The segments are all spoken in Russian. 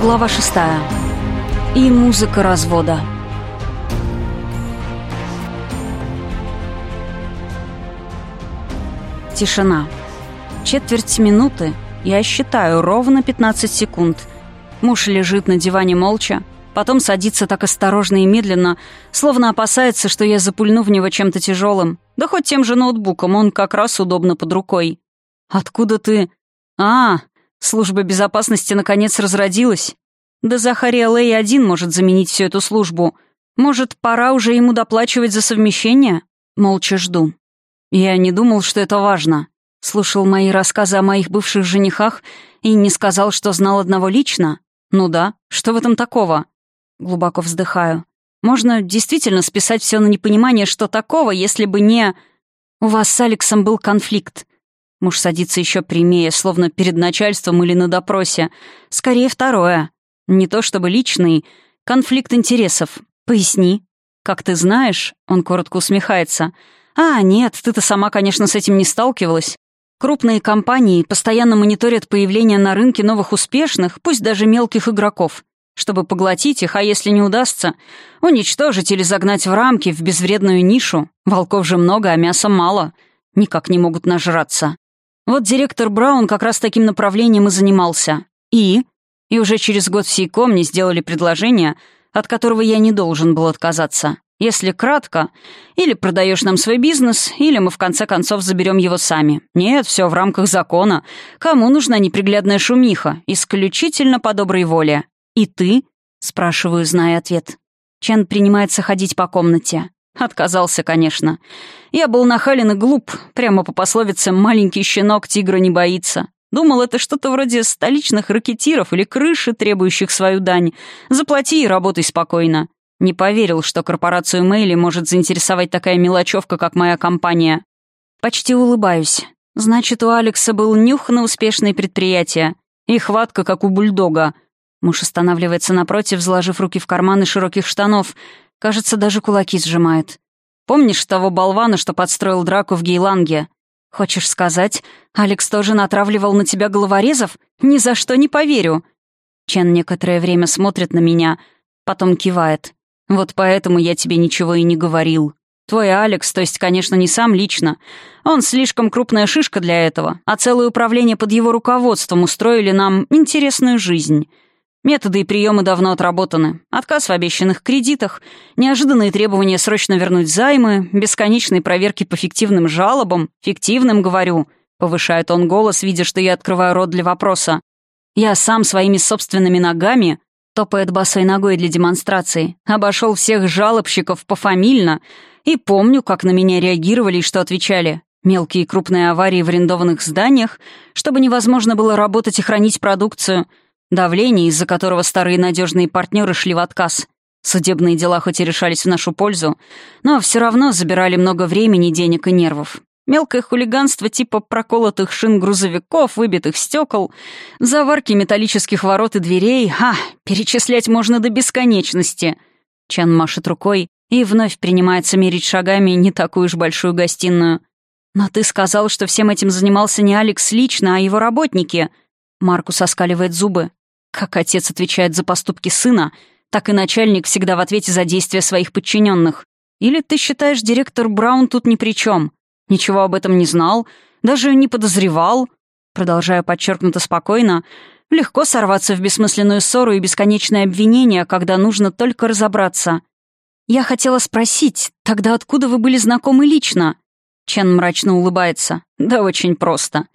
Глава шестая. И музыка развода. Тишина. Четверть минуты. Я считаю ровно 15 секунд. Муж лежит на диване молча, потом садится так осторожно и медленно, словно опасается, что я запульну в него чем-то тяжелым. Да хоть тем же ноутбуком, он как раз удобно под рукой. «Откуда ты?» «А, служба безопасности наконец разродилась. Да Захария Лэй один может заменить всю эту службу. Может, пора уже ему доплачивать за совмещение?» Молча жду. Я не думал, что это важно. Слушал мои рассказы о моих бывших женихах и не сказал, что знал одного лично. Ну да, что в этом такого? Глубоко вздыхаю. Можно действительно списать все на непонимание, что такого, если бы не... У вас с Алексом был конфликт. Муж садится еще прямее, словно перед начальством или на допросе. Скорее второе. Не то чтобы личный. Конфликт интересов. Поясни. Как ты знаешь, он коротко усмехается. А, нет, ты-то сама, конечно, с этим не сталкивалась. Крупные компании постоянно мониторят появление на рынке новых успешных, пусть даже мелких игроков, чтобы поглотить их, а если не удастся, уничтожить или загнать в рамки, в безвредную нишу. Волков же много, а мяса мало. Никак не могут нажраться. Вот директор Браун как раз таким направлением и занимался. И? И уже через год всей комне сделали предложение, от которого я не должен был отказаться. Если кратко, или продаешь нам свой бизнес, или мы в конце концов заберем его сами. Нет, все в рамках закона. Кому нужна неприглядная шумиха? Исключительно по доброй воле. И ты? Спрашиваю, зная ответ. Чен принимается ходить по комнате. Отказался, конечно. Я был нахален и глуп. Прямо по пословице «маленький щенок тигра не боится». Думал, это что-то вроде столичных ракетиров или крыши, требующих свою дань. Заплати и работай спокойно. Не поверил, что корпорацию Мэйли может заинтересовать такая мелочевка, как моя компания. Почти улыбаюсь. Значит, у Алекса был нюх на успешные предприятия. И хватка, как у бульдога. Муж останавливается напротив, заложив руки в карманы широких штанов. Кажется, даже кулаки сжимает. Помнишь того болвана, что подстроил драку в Гейланге? Хочешь сказать, Алекс тоже натравливал на тебя головорезов? Ни за что не поверю. Чен некоторое время смотрит на меня, потом кивает. Вот поэтому я тебе ничего и не говорил. Твой Алекс, то есть, конечно, не сам лично. Он слишком крупная шишка для этого, а целое управление под его руководством устроили нам интересную жизнь. Методы и приемы давно отработаны. Отказ в обещанных кредитах, неожиданные требования срочно вернуть займы, бесконечные проверки по фиктивным жалобам, фиктивным, говорю, повышает он голос, видя, что я открываю рот для вопроса. Я сам своими собственными ногами топает босой ногой для демонстрации, обошел всех жалобщиков пофамильно и помню, как на меня реагировали и что отвечали. Мелкие и крупные аварии в арендованных зданиях, чтобы невозможно было работать и хранить продукцию, давление, из-за которого старые надежные партнеры шли в отказ. Судебные дела хоть и решались в нашу пользу, но все равно забирали много времени, денег и нервов. Мелкое хулиганство типа проколотых шин грузовиков, выбитых стекол, заварки металлических ворот и дверей. А, перечислять можно до бесконечности. Чан машет рукой и вновь принимается мерить шагами не такую уж большую гостиную. «Но ты сказал, что всем этим занимался не Алекс лично, а его работники». Маркус оскаливает зубы. Как отец отвечает за поступки сына, так и начальник всегда в ответе за действия своих подчиненных. Или ты считаешь, директор Браун тут ни при чем? Ничего об этом не знал, даже не подозревал. Продолжая подчеркнуто спокойно, легко сорваться в бессмысленную ссору и бесконечное обвинение, когда нужно только разобраться. «Я хотела спросить, тогда откуда вы были знакомы лично?» Чен мрачно улыбается. «Да очень просто.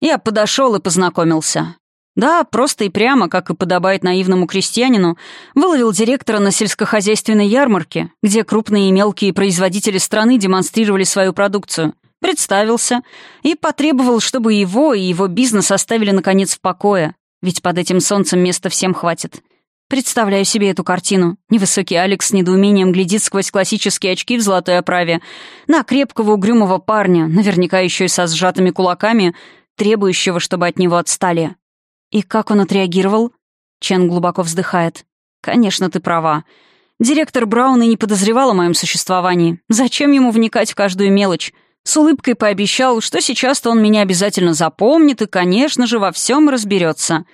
Я подошел и познакомился. Да, просто и прямо, как и подобает наивному крестьянину, выловил директора на сельскохозяйственной ярмарке, где крупные и мелкие производители страны демонстрировали свою продукцию. Представился и потребовал, чтобы его и его бизнес оставили, наконец, в покое. Ведь под этим солнцем места всем хватит. Представляю себе эту картину. Невысокий Алекс с недоумением глядит сквозь классические очки в золотой оправе на крепкого угрюмого парня, наверняка еще и со сжатыми кулаками, требующего, чтобы от него отстали. «И как он отреагировал?» Чен глубоко вздыхает. «Конечно, ты права. Директор Браун и не подозревал о моем существовании. Зачем ему вникать в каждую мелочь? С улыбкой пообещал, что сейчас-то он меня обязательно запомнит и, конечно же, во всем разберется.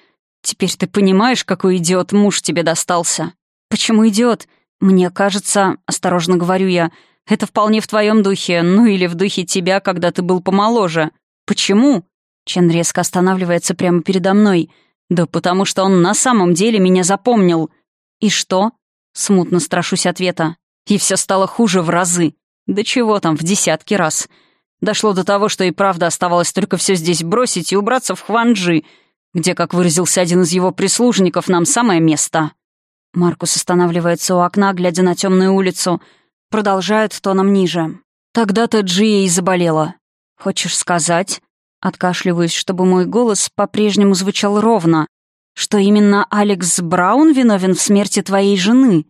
Теперь ты понимаешь, какой идиот муж тебе достался? Почему идиот? Мне кажется, осторожно говорю я, это вполне в твоем духе, ну или в духе тебя, когда ты был помоложе. Почему? Чен резко останавливается прямо передо мной. Да потому что он на самом деле меня запомнил. И что? Смутно страшусь ответа. И все стало хуже в разы. Да чего там, в десятки раз. Дошло до того, что и правда оставалось только все здесь бросить и убраться в Хванджи, где, как выразился один из его прислужников, нам самое место. Маркус останавливается у окна, глядя на темную улицу. Продолжает тоном ниже. Тогда-то Джия и заболела. Хочешь сказать? Откашливаюсь, чтобы мой голос по-прежнему звучал ровно. Что именно Алекс Браун виновен в смерти твоей жены?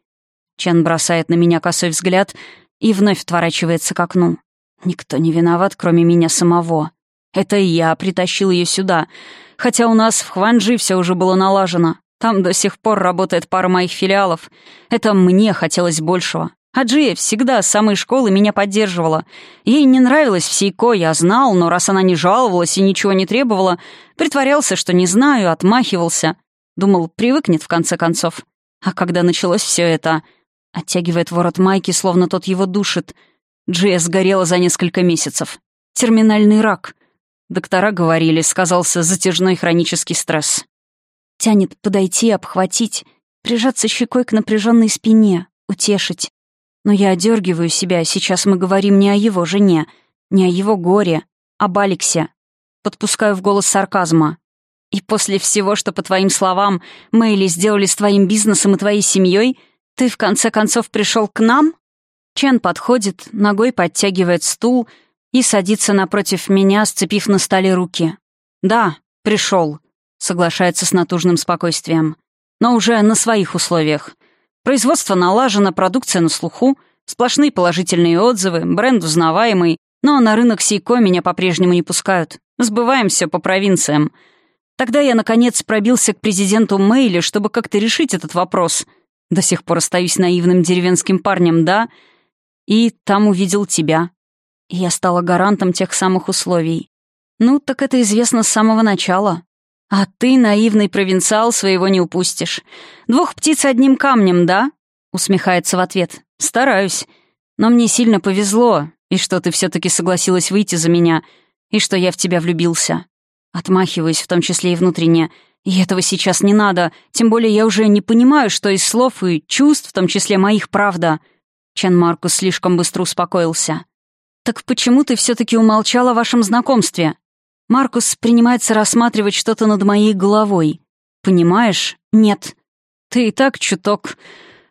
Чен бросает на меня косой взгляд и вновь отворачивается к окну. Никто не виноват, кроме меня самого. Это я притащил ее сюда. Хотя у нас в Хванджи все уже было налажено. Там до сих пор работает пара моих филиалов. Это мне хотелось большего. А Джия всегда с самой школы меня поддерживала. Ей не нравилось в Сейко, я знал, но раз она не жаловалась и ничего не требовала, притворялся, что не знаю, отмахивался. Думал, привыкнет в конце концов. А когда началось все это... Оттягивает ворот майки, словно тот его душит. Джия сгорела за несколько месяцев. Терминальный рак. Доктора говорили, сказался затяжной хронический стресс. Тянет подойти, обхватить, прижаться щекой к напряженной спине, утешить. Но я одергиваю себя, сейчас мы говорим не о его жене, не о его горе, об Алексе. Подпускаю в голос сарказма. И после всего, что, по твоим словам, Мэйли сделали с твоим бизнесом и твоей семьей, ты в конце концов пришел к нам? Чен подходит, ногой подтягивает стул — и садится напротив меня, сцепив на столе руки. «Да, пришел», — соглашается с натужным спокойствием. «Но уже на своих условиях. Производство налажено, продукция на слуху, сплошные положительные отзывы, бренд узнаваемый, но на рынок Сейко меня по-прежнему не пускают. Сбываем все по провинциям. Тогда я, наконец, пробился к президенту Мэйли, чтобы как-то решить этот вопрос. До сих пор остаюсь наивным деревенским парнем, да? И там увидел тебя я стала гарантом тех самых условий. Ну, так это известно с самого начала. А ты, наивный провинциал, своего не упустишь. Двух птиц одним камнем, да? Усмехается в ответ. Стараюсь. Но мне сильно повезло, и что ты все таки согласилась выйти за меня, и что я в тебя влюбился. Отмахиваюсь, в том числе и внутренне. И этого сейчас не надо, тем более я уже не понимаю, что из слов и чувств, в том числе моих, правда. Чен Маркус слишком быстро успокоился. «Так почему ты все-таки умолчал о вашем знакомстве?» Маркус принимается рассматривать что-то над моей головой. «Понимаешь? Нет. Ты и так чуток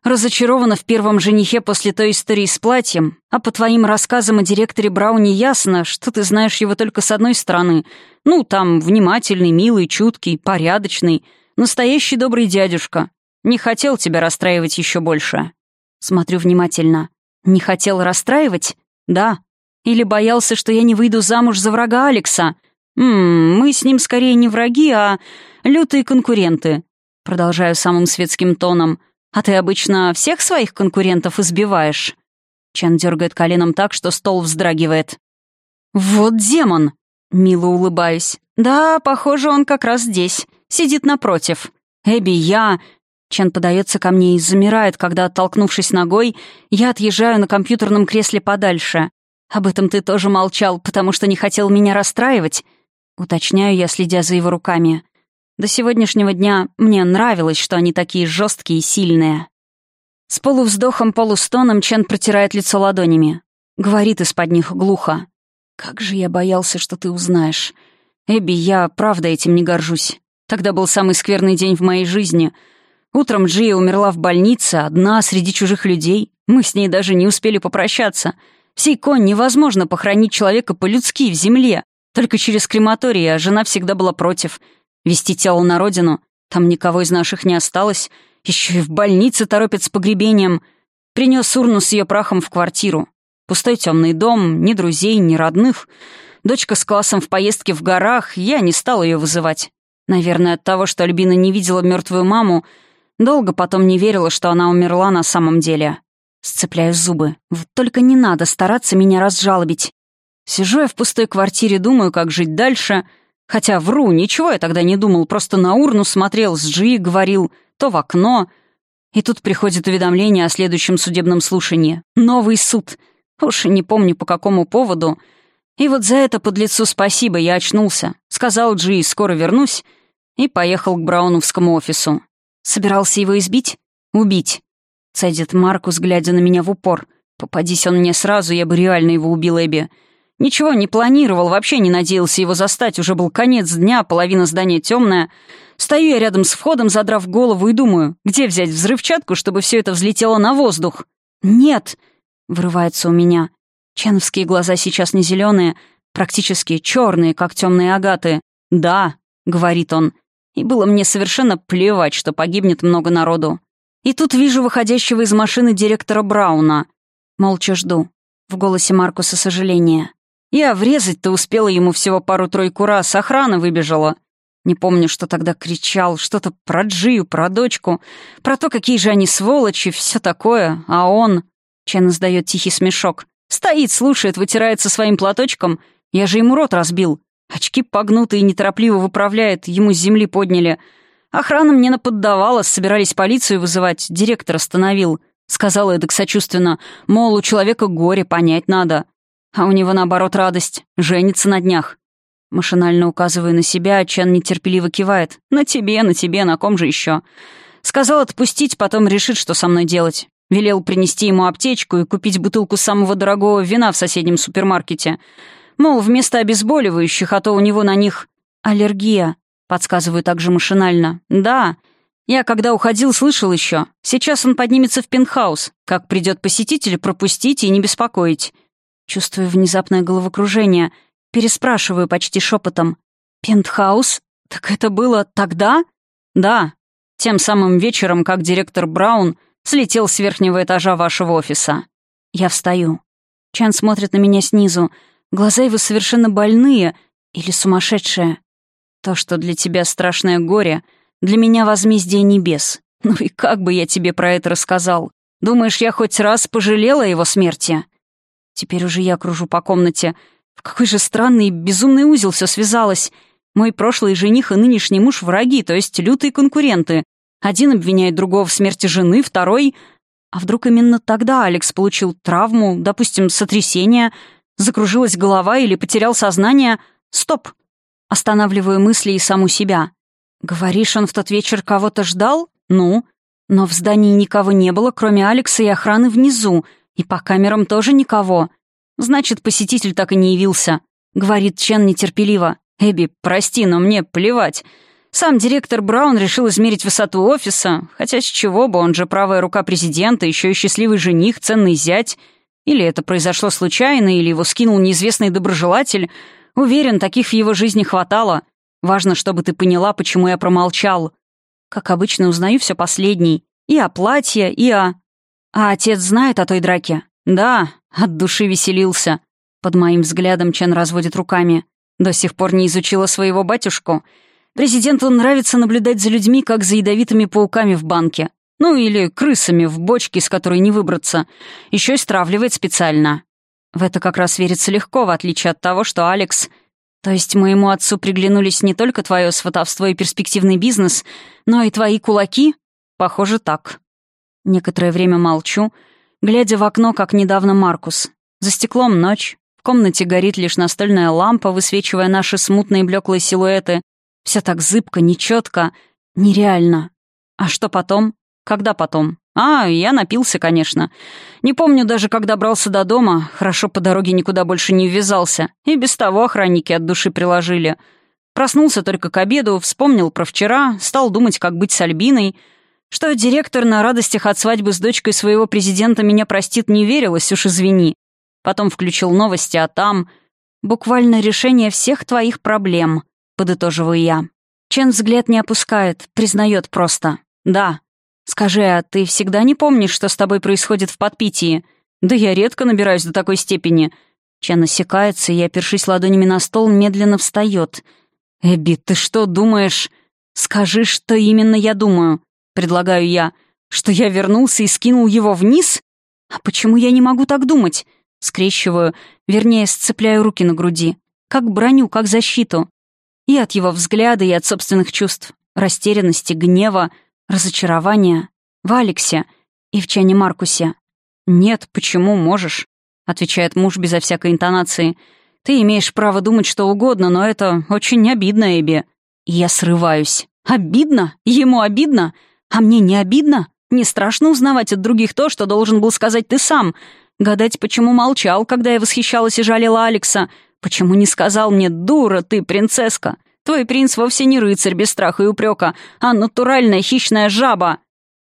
разочарована в первом женихе после той истории с платьем, а по твоим рассказам о директоре Брауне ясно, что ты знаешь его только с одной стороны. Ну, там, внимательный, милый, чуткий, порядочный, настоящий добрый дядюшка. Не хотел тебя расстраивать еще больше». Смотрю внимательно. «Не хотел расстраивать?» «Да. Или боялся, что я не выйду замуж за врага Алекса? Ммм, мы с ним скорее не враги, а лютые конкуренты. Продолжаю самым светским тоном. А ты обычно всех своих конкурентов избиваешь? Чан дергает коленом так, что стол вздрагивает. «Вот демон!» Мило улыбаюсь. «Да, похоже, он как раз здесь. Сидит напротив. Эбби, я...» Чен подается ко мне и замирает, когда, оттолкнувшись ногой, я отъезжаю на компьютерном кресле подальше. «Об этом ты тоже молчал, потому что не хотел меня расстраивать?» Уточняю я, следя за его руками. До сегодняшнего дня мне нравилось, что они такие жесткие и сильные. С полувздохом, полустоном Чен протирает лицо ладонями. Говорит из-под них глухо. «Как же я боялся, что ты узнаешь. Эбби, я правда этим не горжусь. Тогда был самый скверный день в моей жизни. Утром Джия умерла в больнице, одна, среди чужих людей. Мы с ней даже не успели попрощаться». В Сейко невозможно похоронить человека по-людски в земле. Только через крематорий, а жена всегда была против. Вести тело на родину. Там никого из наших не осталось. Еще и в больнице торопят с погребением. Принес урну с ее прахом в квартиру. Пустой темный дом, ни друзей, ни родных. Дочка с классом в поездке в горах, я не стал ее вызывать. Наверное, от того, что Альбина не видела мертвую маму, долго потом не верила, что она умерла на самом деле. Сцепляю зубы. Вот только не надо стараться меня разжалобить. Сижу я в пустой квартире, думаю, как жить дальше. Хотя вру, ничего я тогда не думал, просто на урну смотрел, с Джи говорил, то в окно. И тут приходит уведомление о следующем судебном слушании. Новый суд. Уж не помню по какому поводу. И вот за это под лицу спасибо, я очнулся. Сказал Джи, скоро вернусь. И поехал к Брауновскому офису. Собирался его избить? Убить. Цедит Маркус, глядя на меня в упор. Попадись он мне сразу, я бы реально его убил, Эбби. Ничего не планировал, вообще не надеялся его застать. Уже был конец дня, половина здания темная. Стою я рядом с входом, задрав голову, и думаю, где взять взрывчатку, чтобы все это взлетело на воздух? «Нет!» — вырывается у меня. Ченовские глаза сейчас не зеленые, практически черные, как темные агаты. «Да», — говорит он, и было мне совершенно плевать, что погибнет много народу. И тут вижу выходящего из машины директора Брауна. Молча жду. В голосе Маркуса сожаление. Я врезать-то успела ему всего пару-тройку раз, охрана выбежала. Не помню, что тогда кричал, что-то про Джию, про дочку, про то, какие же они сволочи, все такое, а он... Чен издает тихий смешок. Стоит, слушает, вытирается своим платочком. Я же ему рот разбил. Очки погнутые, неторопливо выправляет, ему с земли подняли. Охрана мне наподдавала, собирались полицию вызывать, директор остановил. Сказал эдак сочувственно, мол, у человека горе, понять надо. А у него, наоборот, радость. Женится на днях. Машинально указывая на себя, Чан нетерпеливо кивает. «На тебе, на тебе, на ком же еще?» Сказал отпустить, потом решит, что со мной делать. Велел принести ему аптечку и купить бутылку самого дорогого вина в соседнем супермаркете. Мол, вместо обезболивающих, а то у него на них аллергия. Подсказываю также машинально. «Да. Я, когда уходил, слышал еще. Сейчас он поднимется в пентхаус. Как придет посетитель, пропустить и не беспокоить. Чувствую внезапное головокружение. Переспрашиваю почти шепотом. «Пентхаус? Так это было тогда?» «Да. Тем самым вечером, как директор Браун слетел с верхнего этажа вашего офиса». Я встаю. Чан смотрит на меня снизу. Глаза его совершенно больные или сумасшедшие. То, что для тебя страшное горе, для меня возмездие небес. Ну и как бы я тебе про это рассказал? Думаешь, я хоть раз пожалела о его смерти?» Теперь уже я кружу по комнате. В какой же странный безумный узел все связалось. Мой прошлый жених и нынешний муж — враги, то есть лютые конкуренты. Один обвиняет другого в смерти жены, второй... А вдруг именно тогда Алекс получил травму, допустим, сотрясение, закружилась голова или потерял сознание? Стоп! Останавливаю мысли и саму себя. Говоришь, он в тот вечер кого-то ждал? Ну? Но в здании никого не было, кроме Алекса и охраны внизу — и по камерам тоже никого. Значит, посетитель так и не явился. Говорит Чен нетерпеливо. «Эбби, прости, но мне плевать. Сам директор Браун решил измерить высоту офиса, хотя с чего бы, он же правая рука президента, еще и счастливый жених, ценный зять. Или это произошло случайно, или его скинул неизвестный доброжелатель. Уверен, таких в его жизни хватало. Важно, чтобы ты поняла, почему я промолчал. Как обычно, узнаю все последний. И о платье, и о... «А отец знает о той драке?» «Да, от души веселился». Под моим взглядом Чен разводит руками. До сих пор не изучила своего батюшку. Президенту нравится наблюдать за людьми, как за ядовитыми пауками в банке. Ну или крысами в бочке, с которой не выбраться. Еще и стравливает специально. В это как раз верится легко, в отличие от того, что Алекс... То есть моему отцу приглянулись не только твое сватовство и перспективный бизнес, но и твои кулаки? Похоже, так. Некоторое время молчу, глядя в окно, как недавно Маркус. За стеклом ночь, в комнате горит лишь настольная лампа, высвечивая наши смутные блеклые силуэты. Все так зыбко, нечетко, нереально. А что потом? Когда потом? А, я напился, конечно. Не помню даже, как добрался до дома. Хорошо по дороге никуда больше не ввязался. И без того охранники от души приложили. Проснулся только к обеду, вспомнил про вчера, стал думать, как быть с Альбиной — что директор на радостях от свадьбы с дочкой своего президента меня простит, не верилось, уж извини. Потом включил новости, а там... Буквально решение всех твоих проблем, подытоживаю я. Чен взгляд не опускает, признает просто. Да. Скажи, а ты всегда не помнишь, что с тобой происходит в подпитии? Да я редко набираюсь до такой степени. Чен осекается и, опершись ладонями на стол, медленно встает. «Эбби, ты что думаешь?» «Скажи, что именно я думаю предлагаю я, что я вернулся и скинул его вниз? А почему я не могу так думать? Скрещиваю, вернее, сцепляю руки на груди. Как броню, как защиту. И от его взгляда, и от собственных чувств. Растерянности, гнева, разочарования. В Алексе и в Чане Маркусе. «Нет, почему можешь?» — отвечает муж безо всякой интонации. «Ты имеешь право думать что угодно, но это очень обидно, Эбби». И я срываюсь. «Обидно? Ему обидно? А мне не обидно? Не страшно узнавать от других то, что должен был сказать ты сам? Гадать, почему молчал, когда я восхищалась и жалела Алекса? Почему не сказал мне «дура ты, принцесска»? Твой принц вовсе не рыцарь без страха и упрека, а натуральная хищная жаба!»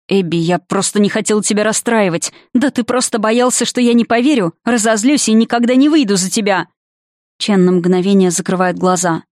«Эбби, я просто не хотел тебя расстраивать. Да ты просто боялся, что я не поверю, разозлюсь и никогда не выйду за тебя!» Чен на мгновение закрывает глаза.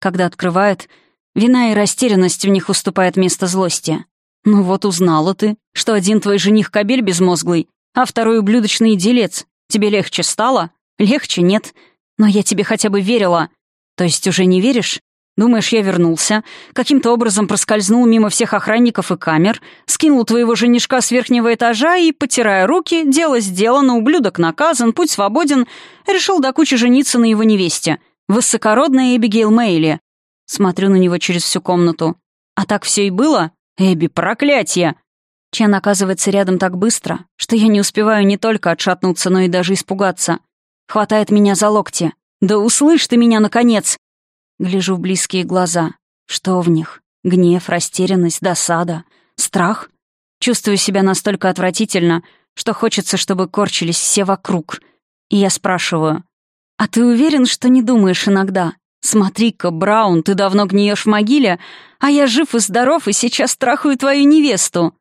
Когда открывает, вина и растерянность в них уступает место злости. «Ну вот узнала ты, что один твой жених кабель безмозглый, а второй ублюдочный делец. Тебе легче стало? Легче нет. Но я тебе хотя бы верила. То есть уже не веришь? Думаешь, я вернулся, каким-то образом проскользнул мимо всех охранников и камер, скинул твоего женишка с верхнего этажа и, потирая руки, дело сделано, ублюдок наказан, путь свободен, решил до кучи жениться на его невесте, высокородной Эбигейл Мейли. Смотрю на него через всю комнату. А так все и было? Эбби, проклятие! Чен оказывается рядом так быстро, что я не успеваю не только отшатнуться, но и даже испугаться. Хватает меня за локти. «Да услышь ты меня, наконец!» Гляжу в близкие глаза. Что в них? Гнев, растерянность, досада, страх? Чувствую себя настолько отвратительно, что хочется, чтобы корчились все вокруг. И я спрашиваю, «А ты уверен, что не думаешь иногда? Смотри-ка, Браун, ты давно гниешь в могиле, а я жив и здоров и сейчас страхую твою невесту».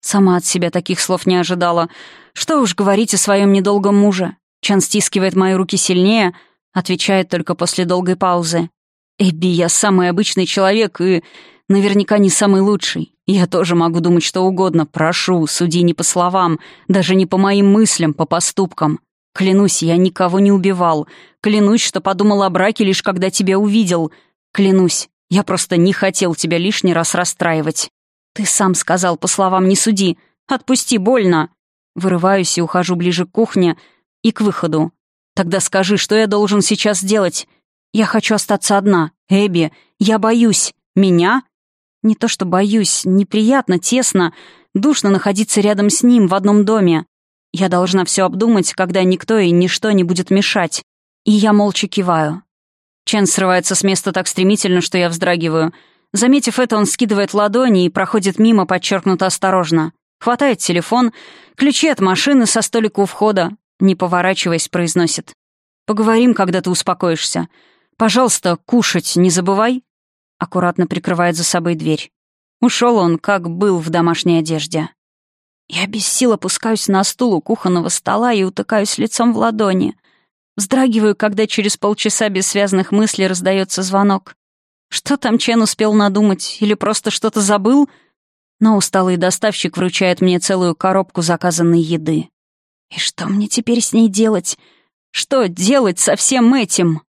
Сама от себя таких слов не ожидала. Что уж говорить о своем недолгом муже. Чан стискивает мои руки сильнее, отвечает только после долгой паузы. «Эбби, я самый обычный человек и наверняка не самый лучший. Я тоже могу думать что угодно. Прошу, суди не по словам, даже не по моим мыслям, по поступкам. Клянусь, я никого не убивал. Клянусь, что подумал о браке лишь когда тебя увидел. Клянусь, я просто не хотел тебя лишний раз расстраивать. Ты сам сказал, по словам не суди. Отпусти, больно. Вырываюсь и ухожу ближе к кухне и к выходу. Тогда скажи, что я должен сейчас сделать? Я хочу остаться одна. Эбби, я боюсь. Меня? Не то что боюсь, неприятно, тесно, душно находиться рядом с ним в одном доме. Я должна все обдумать, когда никто и ничто не будет мешать. И я молча киваю. Чен срывается с места так стремительно, что я вздрагиваю. Заметив это, он скидывает ладони и проходит мимо подчеркнуто осторожно. Хватает телефон, ключи от машины со столика у входа. Не поворачиваясь, произносит. «Поговорим, когда ты успокоишься. «Пожалуйста, кушать не забывай», — аккуратно прикрывает за собой дверь. Ушел он, как был в домашней одежде. Я без сил опускаюсь на стул у кухонного стола и утыкаюсь лицом в ладони. Вздрагиваю, когда через полчаса без связанных мыслей раздается звонок. Что там Чен успел надумать? Или просто что-то забыл? Но усталый доставщик вручает мне целую коробку заказанной еды. И что мне теперь с ней делать? Что делать со всем этим?»